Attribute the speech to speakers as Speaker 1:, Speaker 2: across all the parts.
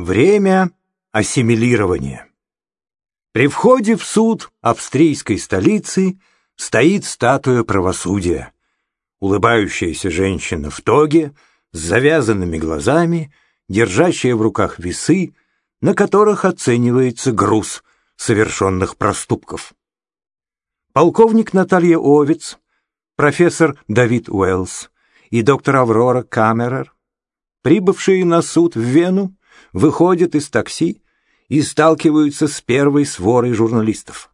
Speaker 1: Время ассимилирования. При входе в суд австрийской столицы стоит статуя правосудия. Улыбающаяся женщина в тоге, с завязанными глазами, держащая в руках весы, на которых оценивается груз совершенных проступков. Полковник Наталья Овец, профессор Давид Уэллс и доктор Аврора Камерер, прибывшие на суд в Вену, выходят из такси и сталкиваются с первой сворой журналистов.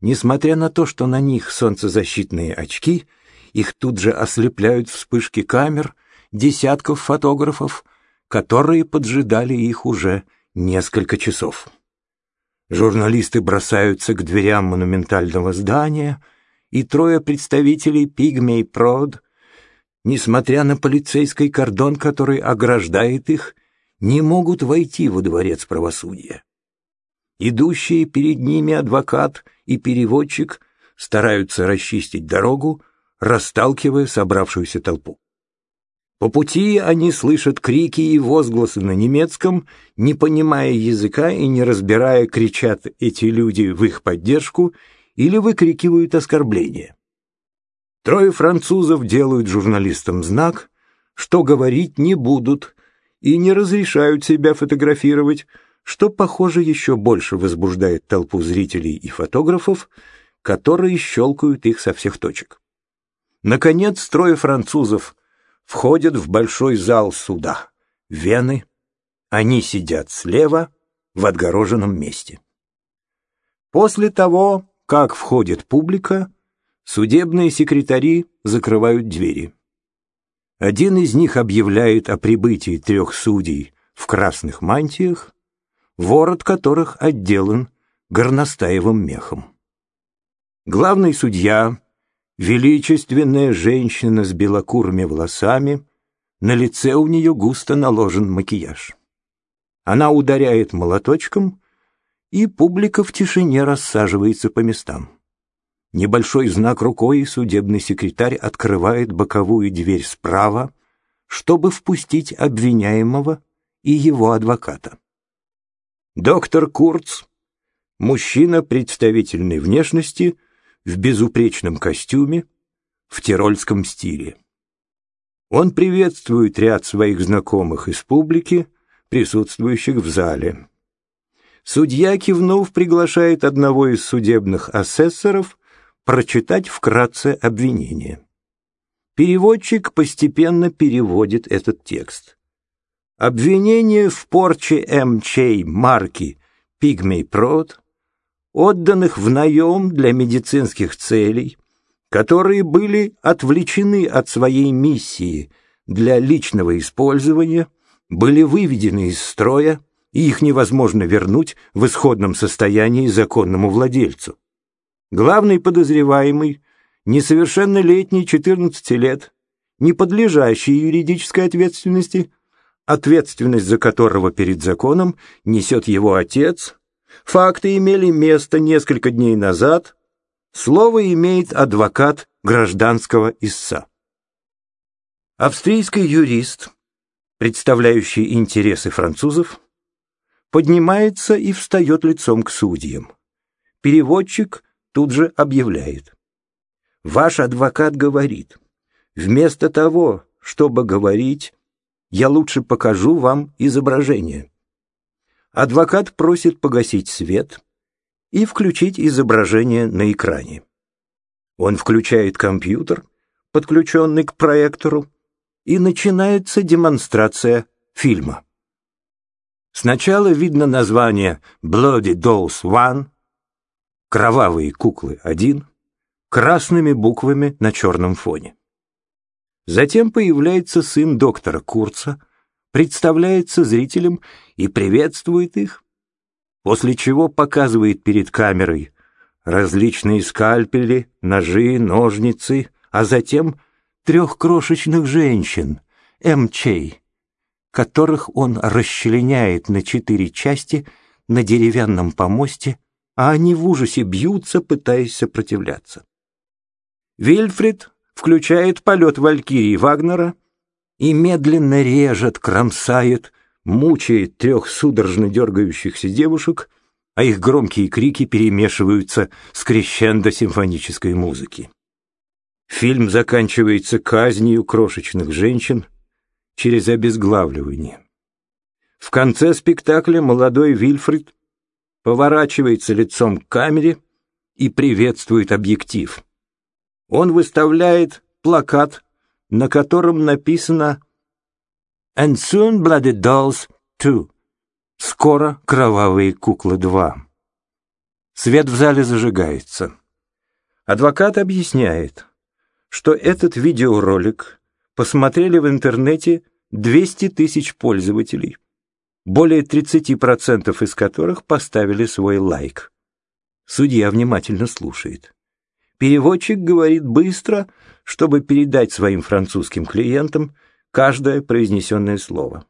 Speaker 1: Несмотря на то, что на них солнцезащитные очки, их тут же ослепляют вспышки камер, десятков фотографов, которые поджидали их уже несколько часов. Журналисты бросаются к дверям монументального здания, и трое представителей Пигмей Прод, несмотря на полицейский кордон, который ограждает их, не могут войти во дворец правосудия. Идущие перед ними адвокат и переводчик стараются расчистить дорогу, расталкивая собравшуюся толпу. По пути они слышат крики и возгласы на немецком, не понимая языка и не разбирая, кричат эти люди в их поддержку или выкрикивают оскорбления. Трое французов делают журналистам знак, что говорить не будут, и не разрешают себя фотографировать, что, похоже, еще больше возбуждает толпу зрителей и фотографов, которые щелкают их со всех точек. Наконец, трое французов входят в большой зал суда, Вены. Они сидят слева, в отгороженном месте. После того, как входит публика, судебные секретари закрывают двери. Один из них объявляет о прибытии трех судей в красных мантиях, ворот которых отделан горностаевым мехом. Главный судья, величественная женщина с белокурыми волосами, на лице у нее густо наложен макияж. Она ударяет молоточком, и публика в тишине рассаживается по местам. Небольшой знак рукой, судебный секретарь открывает боковую дверь справа, чтобы впустить обвиняемого и его адвоката. Доктор Курц, мужчина представительной внешности, в безупречном костюме, в тирольском стиле. Он приветствует ряд своих знакомых из публики, присутствующих в зале. Судья, кивнув, приглашает одного из судебных асессоров прочитать вкратце обвинение. Переводчик постепенно переводит этот текст. Обвинение в порче МЧ марки «Пигмей Прот», отданных в наем для медицинских целей, которые были отвлечены от своей миссии для личного использования, были выведены из строя, и их невозможно вернуть в исходном состоянии законному владельцу. Главный подозреваемый, несовершеннолетний 14 лет, не подлежащий юридической ответственности, ответственность за которого перед законом несет его отец, факты имели место несколько дней назад, слово имеет адвокат гражданского истца. Австрийский юрист, представляющий интересы французов, поднимается и встает лицом к судьям. Переводчик тут же объявляет. Ваш адвокат говорит, вместо того, чтобы говорить, я лучше покажу вам изображение. Адвокат просит погасить свет и включить изображение на экране. Он включает компьютер, подключенный к проектору, и начинается демонстрация фильма. Сначала видно название «Bloody Dolls One», Кровавые куклы один красными буквами на черном фоне. Затем появляется сын доктора Курца, представляется зрителям и приветствует их, после чего показывает перед камерой различные скальпели, ножи, ножницы, а затем трех крошечных женщин, МЧ, которых он расчленяет на четыре части на деревянном помосте а они в ужасе бьются, пытаясь сопротивляться. Вильфрид включает полет Валькирии Вагнера и медленно режет, кромсает мучает трех судорожно дергающихся девушек, а их громкие крики перемешиваются с крещендо симфонической музыки. Фильм заканчивается казнью крошечных женщин через обезглавливание. В конце спектакля молодой Вильфрид поворачивается лицом к камере и приветствует объектив. Он выставляет плакат, на котором написано «And soon bloody dolls too» — «Скоро кровавые куклы 2». Свет в зале зажигается. Адвокат объясняет, что этот видеоролик посмотрели в интернете 200 тысяч пользователей, более 30% из которых поставили свой лайк. Судья внимательно слушает. Переводчик говорит быстро, чтобы передать своим французским клиентам каждое произнесенное слово.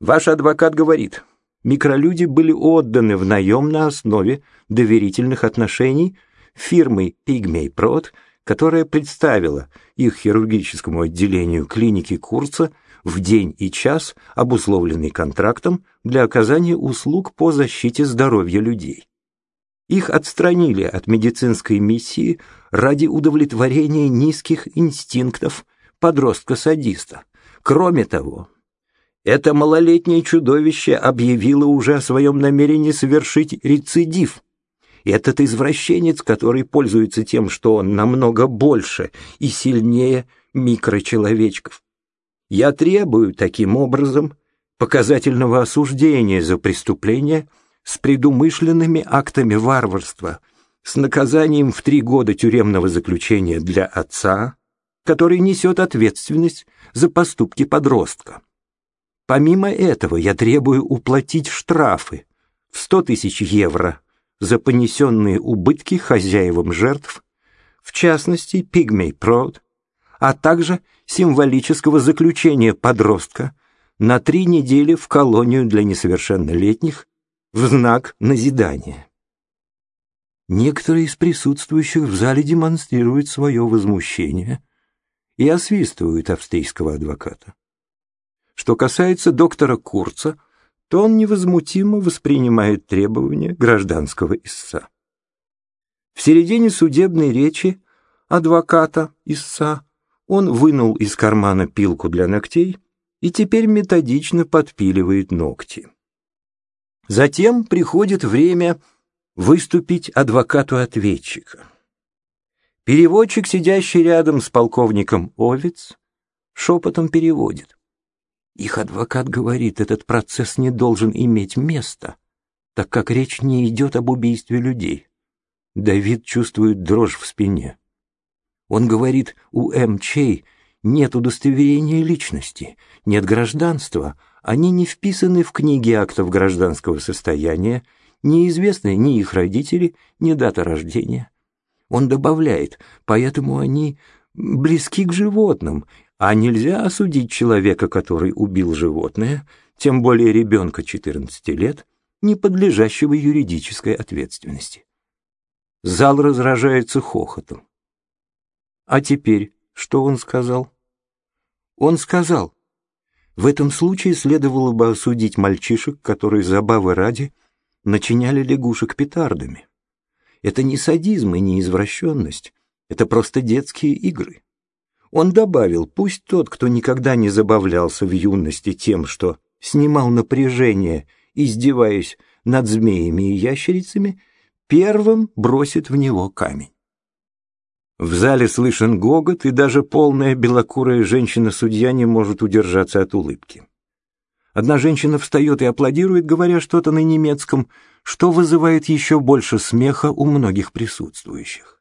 Speaker 1: Ваш адвокат говорит, микролюди были отданы в наем на основе доверительных отношений фирмой Pygmy Prod которая представила их хирургическому отделению клиники Курца в день и час, обусловленный контрактом для оказания услуг по защите здоровья людей. Их отстранили от медицинской миссии ради удовлетворения низких инстинктов подростка-садиста. Кроме того, это малолетнее чудовище объявило уже о своем намерении совершить рецидив – этот извращенец, который пользуется тем, что он намного больше и сильнее микрочеловечков. Я требую таким образом показательного осуждения за преступление с предумышленными актами варварства, с наказанием в три года тюремного заключения для отца, который несет ответственность за поступки подростка. Помимо этого я требую уплатить штрафы в 100 тысяч евро за понесенные убытки хозяевам жертв, в частности, пигмей прод, а также символического заключения подростка на три недели в колонию для несовершеннолетних в знак назидания. Некоторые из присутствующих в зале демонстрируют свое возмущение и освистывают австрийского адвоката. Что касается доктора Курца, то он невозмутимо воспринимает требования гражданского истца. В середине судебной речи адвоката истца он вынул из кармана пилку для ногтей и теперь методично подпиливает ногти. Затем приходит время выступить адвокату ответчика. Переводчик, сидящий рядом с полковником Овец, шепотом переводит. Их адвокат говорит, этот процесс не должен иметь места, так как речь не идет об убийстве людей. Давид чувствует дрожь в спине. Он говорит, у МЧ нет удостоверения личности, нет гражданства, они не вписаны в книги актов гражданского состояния, неизвестны ни их родители, ни дата рождения. Он добавляет, поэтому они близки к животным, а нельзя осудить человека, который убил животное, тем более ребенка 14 лет, не подлежащего юридической ответственности. Зал разражается хохотом. А теперь что он сказал? Он сказал, в этом случае следовало бы осудить мальчишек, которые забавы ради начиняли лягушек петардами. Это не садизм и не извращенность, это просто детские игры. Он добавил, пусть тот, кто никогда не забавлялся в юности тем, что снимал напряжение, издеваясь над змеями и ящерицами, первым бросит в него камень. В зале слышен гогот, и даже полная белокурая женщина-судья не может удержаться от улыбки. Одна женщина встает и аплодирует, говоря что-то на немецком, что вызывает еще больше смеха у многих присутствующих.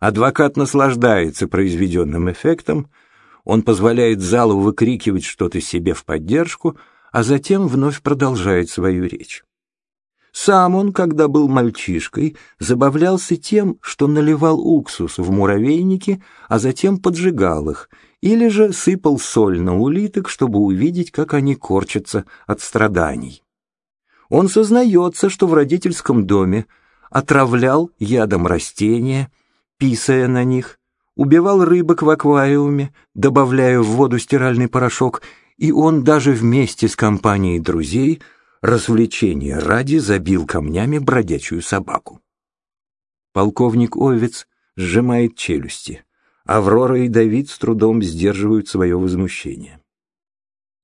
Speaker 1: Адвокат наслаждается произведенным эффектом, он позволяет залу выкрикивать что-то себе в поддержку, а затем вновь продолжает свою речь. Сам он, когда был мальчишкой, забавлялся тем, что наливал уксус в муравейники, а затем поджигал их, или же сыпал соль на улиток, чтобы увидеть, как они корчатся от страданий. Он сознается, что в родительском доме отравлял ядом растения, писая на них, убивал рыбок в аквариуме, добавляя в воду стиральный порошок и он даже вместе с компанией друзей развлечения ради забил камнями бродячую собаку. Полковник Овец сжимает челюсти. Аврора и Давид с трудом сдерживают свое возмущение.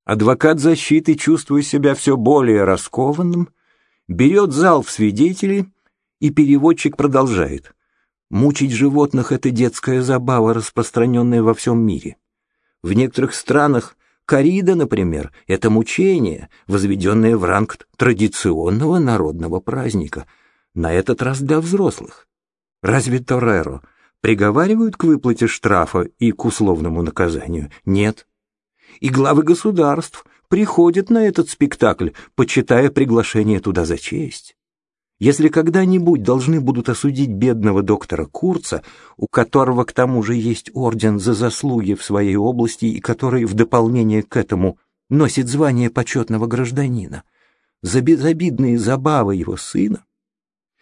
Speaker 1: Адвокат защиты, чувствуя себя все более раскованным, берет зал в свидетели, и переводчик продолжает. Мучить животных — это детская забава, распространенная во всем мире. В некоторых странах корида, например, это мучение, возведенное в ранг традиционного народного праздника, на этот раз для взрослых. Разве Тореро приговаривают к выплате штрафа и к условному наказанию? Нет. И главы государств приходят на этот спектакль, почитая приглашение туда за честь. Если когда-нибудь должны будут осудить бедного доктора Курца, у которого к тому же есть орден за заслуги в своей области и который в дополнение к этому носит звание почетного гражданина, за безобидные забавы его сына,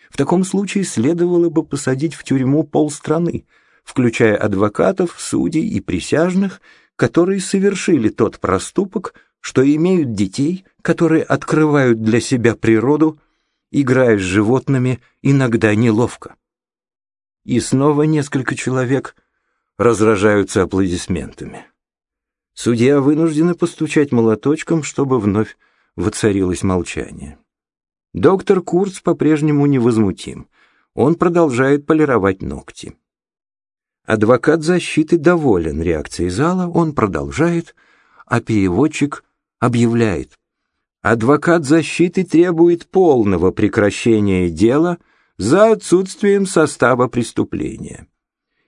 Speaker 1: в таком случае следовало бы посадить в тюрьму полстраны, включая адвокатов, судей и присяжных, которые совершили тот проступок, что имеют детей, которые открывают для себя природу, играя с животными иногда неловко. И снова несколько человек разражаются аплодисментами. Судья вынуждена постучать молоточком, чтобы вновь воцарилось молчание. Доктор Курц по-прежнему невозмутим. Он продолжает полировать ногти. Адвокат защиты доволен реакцией зала, он продолжает, а переводчик объявляет. Адвокат защиты требует полного прекращения дела за отсутствием состава преступления.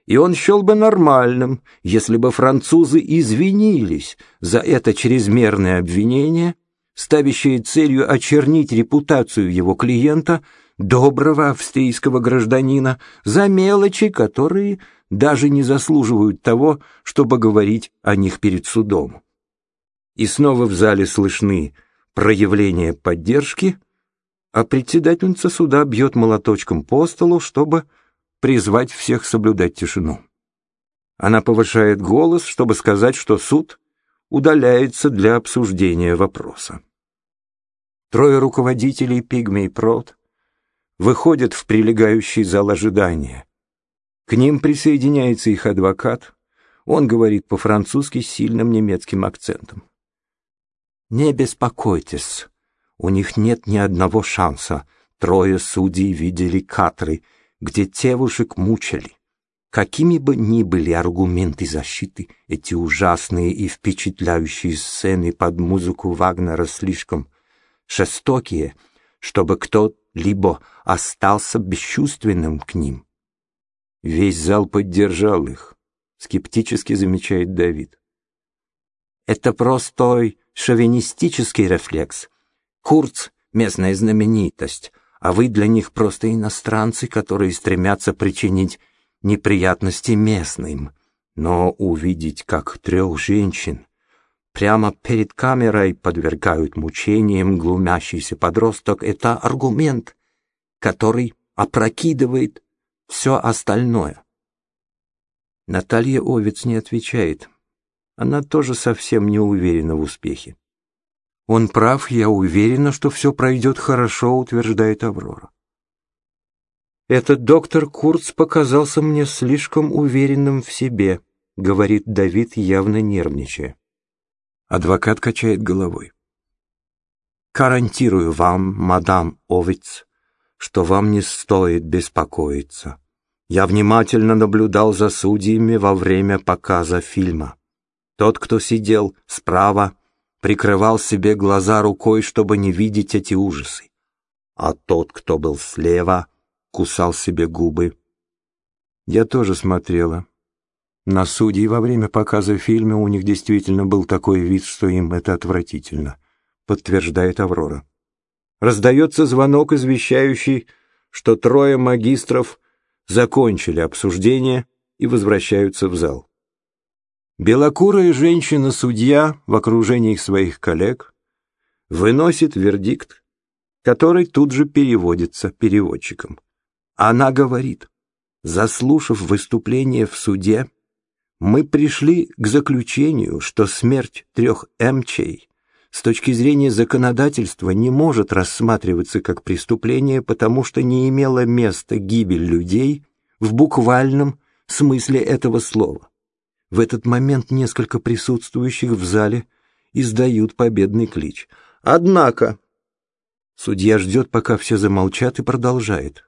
Speaker 1: И он счел бы нормальным, если бы французы извинились за это чрезмерное обвинение ставящее целью очернить репутацию его клиента, доброго австрийского гражданина, за мелочи, которые даже не заслуживают того, чтобы говорить о них перед судом. И снова в зале слышны проявления поддержки, а председательница суда бьет молоточком по столу, чтобы призвать всех соблюдать тишину. Она повышает голос, чтобы сказать, что суд удаляется для обсуждения вопроса. Трое руководителей Пигмей Прот выходят в прилегающий зал ожидания. К ним присоединяется их адвокат. Он говорит по-французски с сильным немецким акцентом. «Не беспокойтесь, у них нет ни одного шанса. Трое судей видели катры, где девушек мучили. Какими бы ни были аргументы защиты, эти ужасные и впечатляющие сцены под музыку Вагнера слишком жестокие, чтобы кто-либо остался бесчувственным к ним. Весь зал поддержал их, скептически замечает Давид. Это простой шовинистический рефлекс. Курц — местная знаменитость, а вы для них просто иностранцы, которые стремятся причинить неприятности местным. Но увидеть, как трех женщин прямо перед камерой подвергают мучениям глумящийся подросток, это аргумент, который опрокидывает все остальное. Наталья Овец не отвечает. Она тоже совсем не уверена в успехе. «Он прав, я уверена, что все пройдет хорошо», — утверждает Аврора. «Этот доктор Курц показался мне слишком уверенным в себе», — говорит Давид, явно нервничая. Адвокат качает головой. «Гарантирую вам, мадам Овиц, что вам не стоит беспокоиться. Я внимательно наблюдал за судьями во время показа фильма. Тот, кто сидел справа, прикрывал себе глаза рукой, чтобы не видеть эти ужасы, а тот, кто был слева, кусал себе губы. Я тоже смотрела. На судей во время показа фильма у них действительно был такой вид, что им это отвратительно, подтверждает Аврора. Раздается звонок, извещающий, что трое магистров закончили обсуждение и возвращаются в зал. Белокурая женщина-судья в окружении своих коллег выносит вердикт, который тут же переводится переводчиком. Она говорит, заслушав выступление в суде, Мы пришли к заключению, что смерть трех эмчей с точки зрения законодательства не может рассматриваться как преступление, потому что не имела места гибель людей в буквальном смысле этого слова. В этот момент несколько присутствующих в зале издают победный клич. Однако... Судья ждет, пока все замолчат, и продолжает.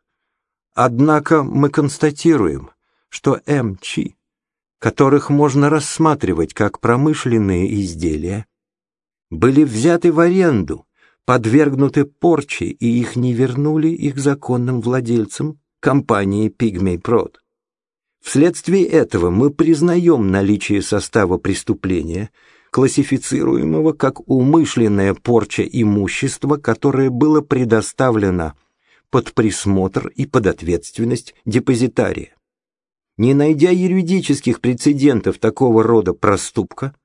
Speaker 1: Однако мы констатируем, что МЧ, которых можно рассматривать как промышленные изделия, были взяты в аренду, подвергнуты порче, и их не вернули их законным владельцам компании «Пигмей Прод». Вследствие этого мы признаем наличие состава преступления, классифицируемого как умышленная порча имущества, которое было предоставлено под присмотр и под ответственность депозитария. Не найдя юридических прецедентов такого рода проступка,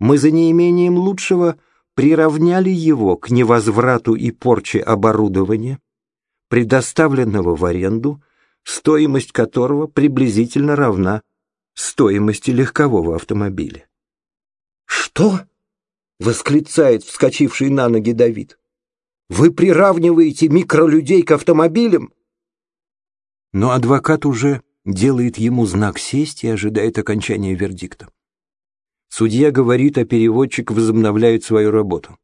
Speaker 1: мы за неимением лучшего приравняли его к невозврату и порче оборудования, предоставленного в аренду, стоимость которого приблизительно равна стоимости легкового автомобиля. «Что?» — восклицает вскочивший на ноги Давид. «Вы приравниваете микролюдей к автомобилям?» Но адвокат уже делает ему знак сесть и ожидает окончания вердикта. Судья говорит, а переводчик возобновляет свою работу.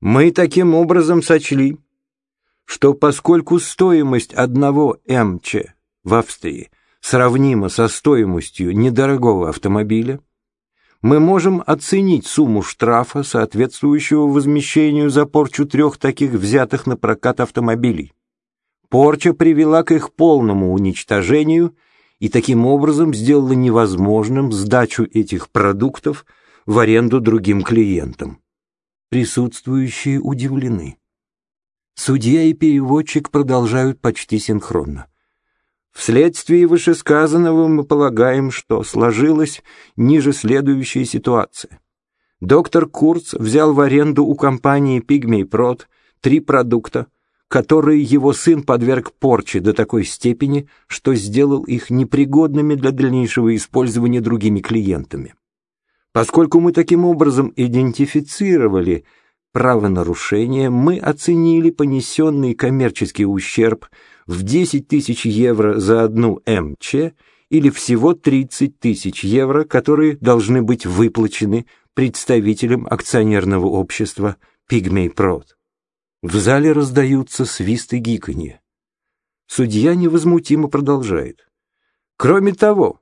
Speaker 1: Мы таким образом сочли, что поскольку стоимость одного МЧ в Австрии сравнима со стоимостью недорогого автомобиля, мы можем оценить сумму штрафа, соответствующего возмещению за порчу трех таких взятых на прокат автомобилей. Порча привела к их полному уничтожению – и таким образом сделала невозможным сдачу этих продуктов в аренду другим клиентам. Присутствующие удивлены. Судья и переводчик продолжают почти синхронно. Вследствие вышесказанного мы полагаем, что сложилась ниже следующая ситуация. Доктор Курц взял в аренду у компании Pygmy Prod три продукта, которые его сын подверг порче до такой степени, что сделал их непригодными для дальнейшего использования другими клиентами. Поскольку мы таким образом идентифицировали правонарушение, мы оценили понесенный коммерческий ущерб в 10 тысяч евро за одну МЧ или всего 30 тысяч евро, которые должны быть выплачены представителям акционерного общества «Пигмей Прод». В зале раздаются свисты гиканье. Судья невозмутимо продолжает. Кроме того,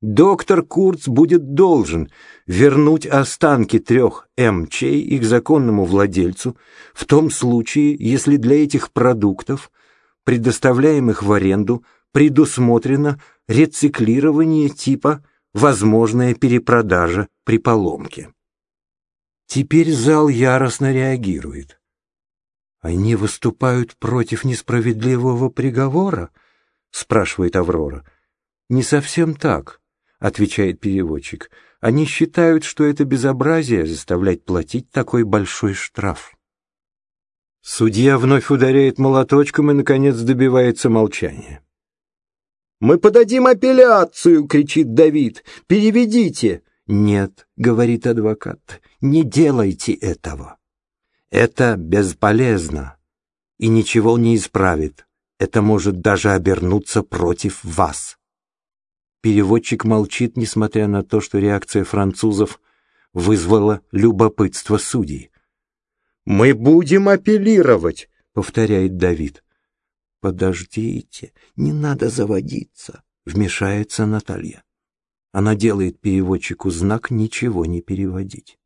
Speaker 1: доктор Курц будет должен вернуть останки трех МЧ их законному владельцу в том случае, если для этих продуктов, предоставляемых в аренду, предусмотрено рециклирование типа «возможная перепродажа при поломке». Теперь зал яростно реагирует. «Они выступают против несправедливого приговора?» — спрашивает Аврора. «Не совсем так», — отвечает переводчик. «Они считают, что это безобразие заставлять платить такой большой штраф». Судья вновь ударяет молоточком и, наконец, добивается молчания. «Мы подадим апелляцию!» — кричит Давид. «Переведите!» «Нет», — говорит адвокат, — «не делайте этого». Это бесполезно и ничего не исправит. Это может даже обернуться против вас. Переводчик молчит, несмотря на то, что реакция французов вызвала любопытство судей. «Мы будем апеллировать», — повторяет Давид. «Подождите, не надо заводиться», — вмешается Наталья. Она делает переводчику знак «ничего не переводить».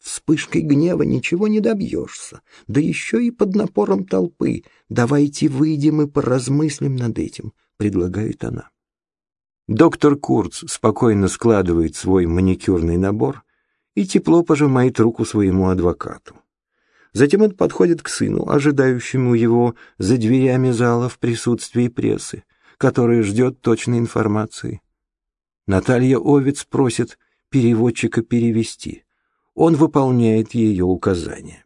Speaker 1: Вспышкой гнева ничего не добьешься, да еще и под напором толпы. Давайте выйдем и поразмыслим над этим, предлагает она. Доктор Курц спокойно складывает свой маникюрный набор и тепло пожимает руку своему адвокату. Затем он подходит к сыну, ожидающему его за дверями зала в присутствии прессы, которая ждет точной информации. Наталья Овец просит переводчика перевести он выполняет ее указания.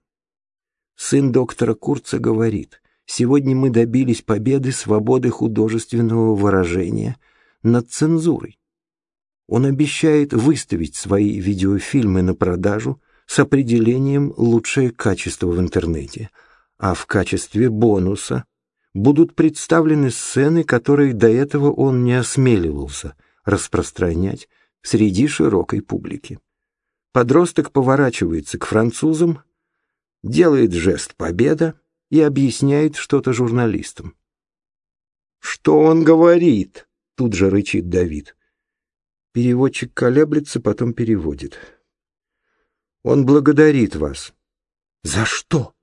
Speaker 1: Сын доктора Курца говорит, сегодня мы добились победы свободы художественного выражения над цензурой. Он обещает выставить свои видеофильмы на продажу с определением «лучшее качество в интернете», а в качестве бонуса будут представлены сцены, которые до этого он не осмеливался распространять среди широкой публики. Подросток поворачивается к французам, делает жест «Победа» и объясняет что-то журналистам. «Что он говорит?» — тут же рычит Давид. Переводчик колеблется, потом переводит. «Он благодарит вас». «За что?»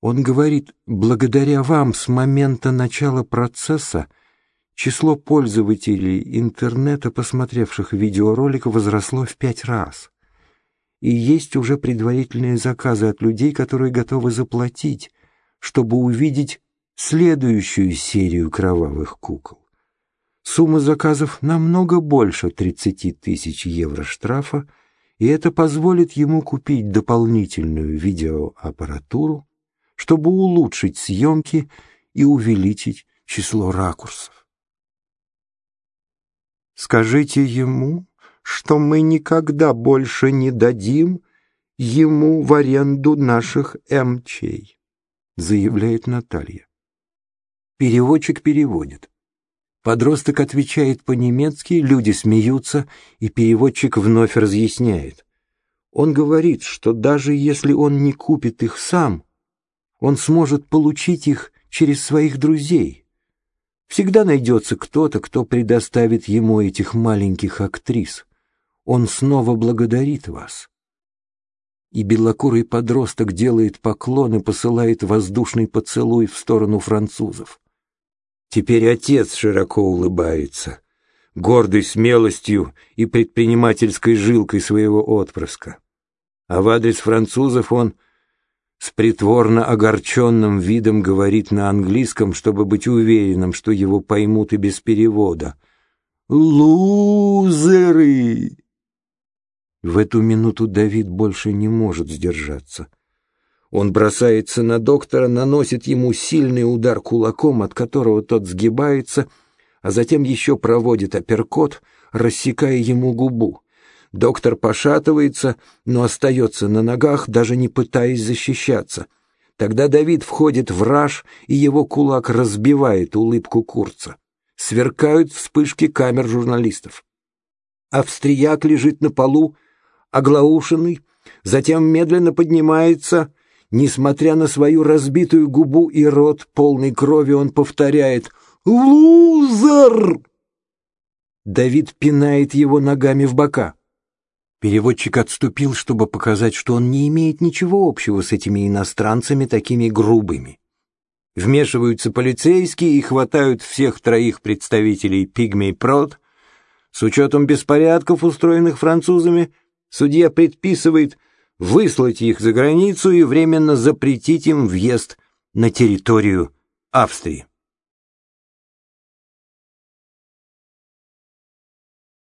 Speaker 1: Он говорит, благодаря вам с момента начала процесса число пользователей интернета, посмотревших видеоролик, возросло в пять раз. И есть уже предварительные заказы от людей, которые готовы заплатить, чтобы увидеть следующую серию кровавых кукол. Сумма заказов намного больше 30 тысяч евро штрафа, и это позволит ему купить дополнительную видеоаппаратуру, чтобы улучшить съемки и увеличить число ракурсов. Скажите ему, что мы никогда больше не дадим ему в аренду наших эмчей, заявляет Наталья. Переводчик переводит. Подросток отвечает по-немецки, люди смеются, и переводчик вновь разъясняет. Он говорит, что даже если он не купит их сам, он сможет получить их через своих друзей. Всегда найдется кто-то, кто предоставит ему этих маленьких актрис. Он снова благодарит вас. И белокурый подросток делает поклон и посылает воздушный поцелуй в сторону французов. Теперь отец широко улыбается, гордый смелостью и предпринимательской жилкой своего отпрыска. А в адрес французов он с притворно огорченным видом говорит на английском, чтобы быть уверенным, что его поймут и без перевода. «Лузеры!» В эту минуту Давид больше не может сдержаться. Он бросается на доктора, наносит ему сильный удар кулаком, от которого тот сгибается, а затем еще проводит апперкот, рассекая ему губу. Доктор пошатывается, но остается на ногах, даже не пытаясь защищаться. Тогда Давид входит в раж, и его кулак разбивает улыбку Курца. Сверкают вспышки камер журналистов. Австрияк лежит на полу, оглаушенный, затем медленно поднимается. Несмотря на свою разбитую губу и рот, полный крови, он повторяет «Лузер!». Давид пинает его ногами в бока. Переводчик отступил, чтобы показать, что он не имеет ничего общего с этими иностранцами такими грубыми. Вмешиваются полицейские и хватают всех троих представителей пигмей прод. С учетом беспорядков, устроенных французами, судья предписывает выслать их за границу и временно запретить им въезд на территорию Австрии.